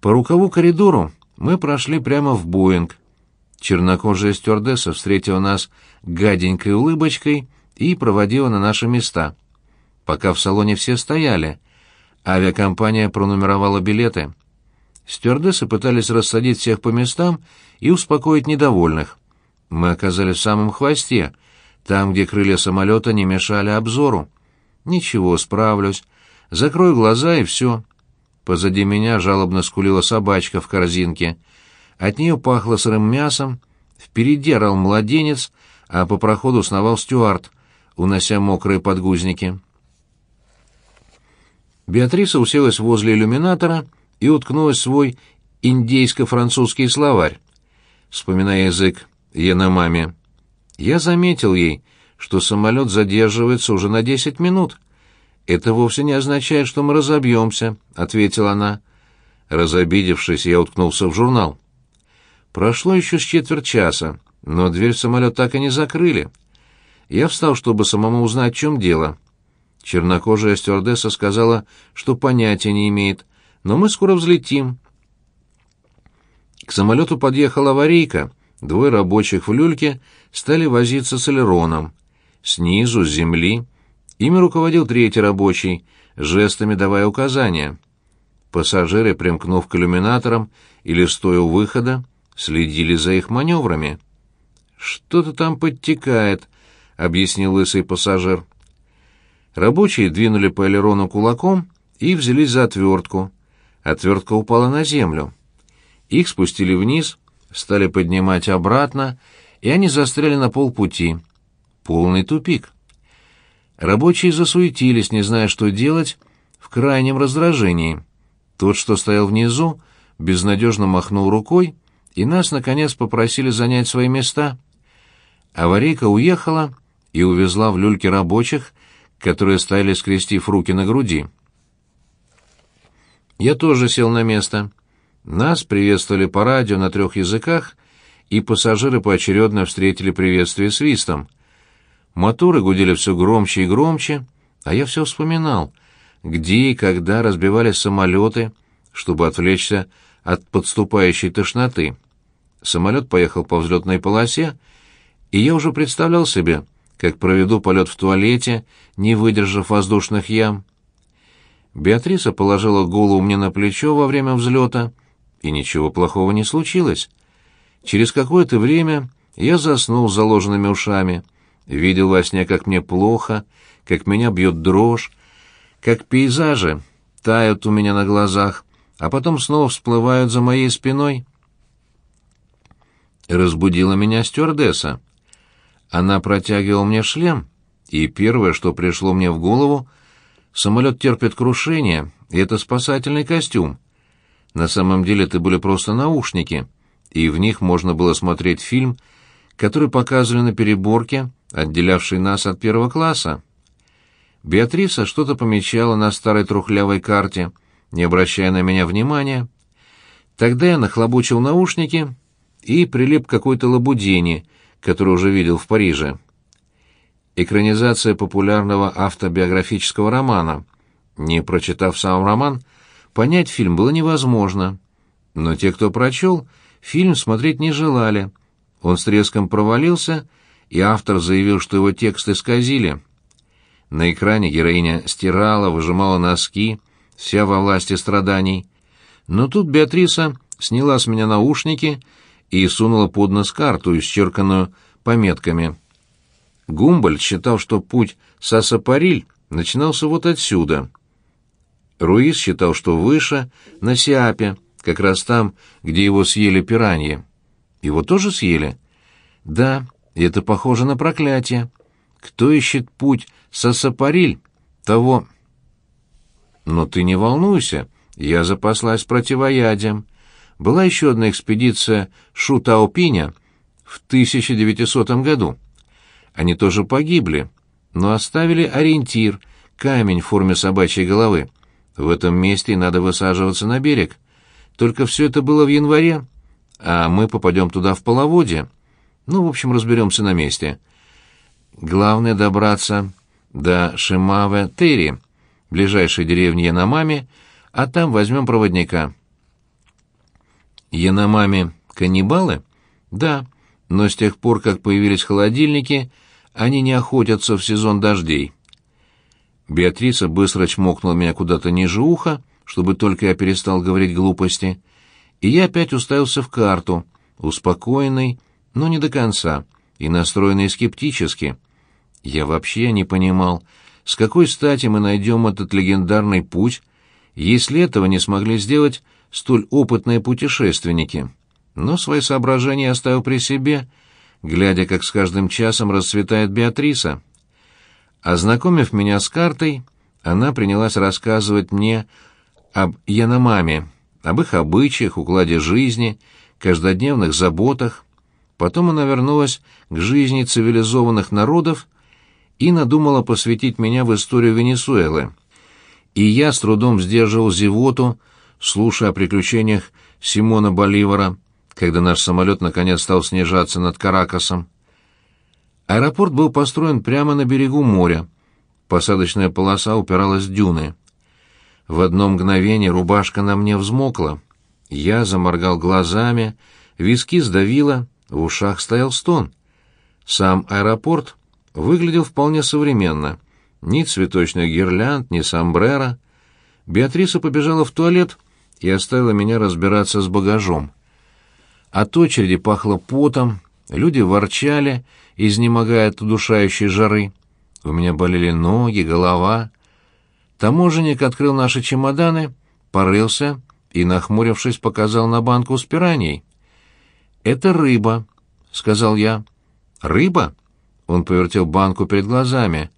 По рукаву коридору мы прошли прямо в Боинг. Чернокожая стюардесса встретила нас гаденькой улыбочкой и проводила на наши места. Пока в салоне все стояли, авиакомпания пронумеровала билеты. Стюардессы пытались рассадить всех по местам и успокоить недовольных. Мы оказались в самом хвосте, там, где крылья самолета не мешали обзору. Ничего, справлюсь. Закрой глаза и все. Позади меня жалобно скулила собачка в корзинке. От нее пахло сырым мясом. Впереди орал младенец, а по проходу сновал стюард, унося мокрые подгузники. Беатриса уселась возле иллюминатора и уткнулась в свой индейско-французский словарь, вспоминая язык Яномами. Я заметил ей, что самолет задерживается уже на десять минут — «Это вовсе не означает, что мы разобьемся», — ответила она. Разобидевшись, я уткнулся в журнал. Прошло еще с четверть часа, но дверь в самолет так и не закрыли. Я встал, чтобы самому узнать, в чем дело. Чернокожая стюардесса сказала, что понятия не имеет, но мы скоро взлетим. К самолету подъехала аварийка. Двое рабочих в люльке стали возиться с элероном. Снизу, с земли, Ими руководил третий рабочий, жестами давая указания. Пассажиры, примкнув к иллюминаторам или стоя у выхода, следили за их маневрами. «Что-то там подтекает», — объяснил лысый пассажир. Рабочие двинули по элерону кулаком и взялись за отвертку. Отвертка упала на землю. Их спустили вниз, стали поднимать обратно, и они застряли на полпути. Полный тупик. Рабочие засуетились, не зная, что делать, в крайнем раздражении. Тот, что стоял внизу, безнадежно махнул рукой, и нас, наконец, попросили занять свои места. Аварийка уехала и увезла в люльки рабочих, которые стояли, скрестив руки на груди. Я тоже сел на место. Нас приветствовали по радио на трех языках, и пассажиры поочередно встретили приветствие свистом — Моторы гудели все громче и громче, а я все вспоминал, где и когда разбивались самолеты, чтобы отвлечься от подступающей тошноты. Самолет поехал по взлетной полосе, и я уже представлял себе, как проведу полет в туалете, не выдержав воздушных ям. Беатриса положила голову мне на плечо во время взлета, и ничего плохого не случилось. Через какое-то время я заснул с заложенными ушами — Видел во сне, как мне плохо, как меня бьет дрожь, как пейзажи тают у меня на глазах, а потом снова всплывают за моей спиной. Разбудила меня стюардесса. Она протягивала мне шлем, и первое, что пришло мне в голову, самолет терпит крушение, и это спасательный костюм. На самом деле это были просто наушники, и в них можно было смотреть фильм, который показывали на переборке, отделявший нас от первого класса. Беатриса что-то помечала на старой трухлявой карте, не обращая на меня внимания. Тогда я нахлобучил наушники и прилип к какой-то лабудине, которую уже видел в Париже. Экранизация популярного автобиографического романа. Не прочитав сам роман, понять фильм было невозможно. Но те, кто прочел, фильм смотреть не желали. Он с треском провалился — и автор заявил, что его текст исказили. На экране героиня стирала, выжимала носки, вся во власти страданий. Но тут Беатриса сняла с меня наушники и сунула под нос карту, исчерканную пометками. Гумбольд считал, что путь Сасапариль начинался вот отсюда. Руис считал, что выше, на Сиапе, как раз там, где его съели пираньи. Его тоже съели? Да, и это похоже на проклятие. Кто ищет путь со Сапариль, того... Но ты не волнуйся, я запаслась противоядием. Была еще одна экспедиция Шутаопиня в 1900 году. Они тоже погибли, но оставили ориентир, камень в форме собачьей головы. В этом месте надо высаживаться на берег. Только все это было в январе, а мы попадем туда в половодье. Ну, в общем, разберемся на месте. Главное добраться до Шимаве-Терри, ближайшей деревни Яномами, а там возьмем проводника. Яномами каннибалы? Да, но с тех пор, как появились холодильники, они не охотятся в сезон дождей. Беатриса быстро чмокнула меня куда-то ниже уха, чтобы только я перестал говорить глупости, и я опять уставился в карту, успокоенный, но не до конца, и настроенный скептически. Я вообще не понимал, с какой стати мы найдем этот легендарный путь, если этого не смогли сделать столь опытные путешественники. Но свои соображения оставил при себе, глядя, как с каждым часом расцветает Беатриса. Ознакомив меня с картой, она принялась рассказывать мне об Яномаме, об их обычаях, укладе жизни, каждодневных заботах. Потом она вернулась к жизни цивилизованных народов и надумала посвятить меня в историю Венесуэлы. И я с трудом сдерживал зевоту, слушая о приключениях Симона Боливара, когда наш самолет наконец стал снижаться над Каракасом. Аэропорт был построен прямо на берегу моря. Посадочная полоса упиралась в дюны. В одно мгновение рубашка на мне взмокла. Я заморгал глазами, виски сдавило, в ушах стоял стон. Сам аэропорт выглядел вполне современно. Ни цветочных гирлянд, ни сомбрero. Беатриса побежала в туалет и оставила меня разбираться с багажом. От очереди пахло потом, люди ворчали, изнемогая от удушающей жары. У меня болели ноги, голова. Таможенник открыл наши чемоданы, порылся и, нахмурившись, показал на банку с пираньей. «Это рыба», — сказал я. «Рыба?» — он повертел банку перед глазами.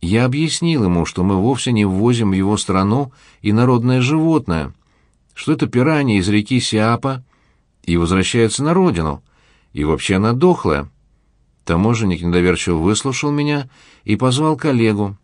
Я объяснил ему, что мы вовсе не ввозим в его страну инородное животное, что это пиранья из реки Сиапа и возвращается на родину, и вообще она дохлая. Таможенник недоверчиво выслушал меня и позвал коллегу,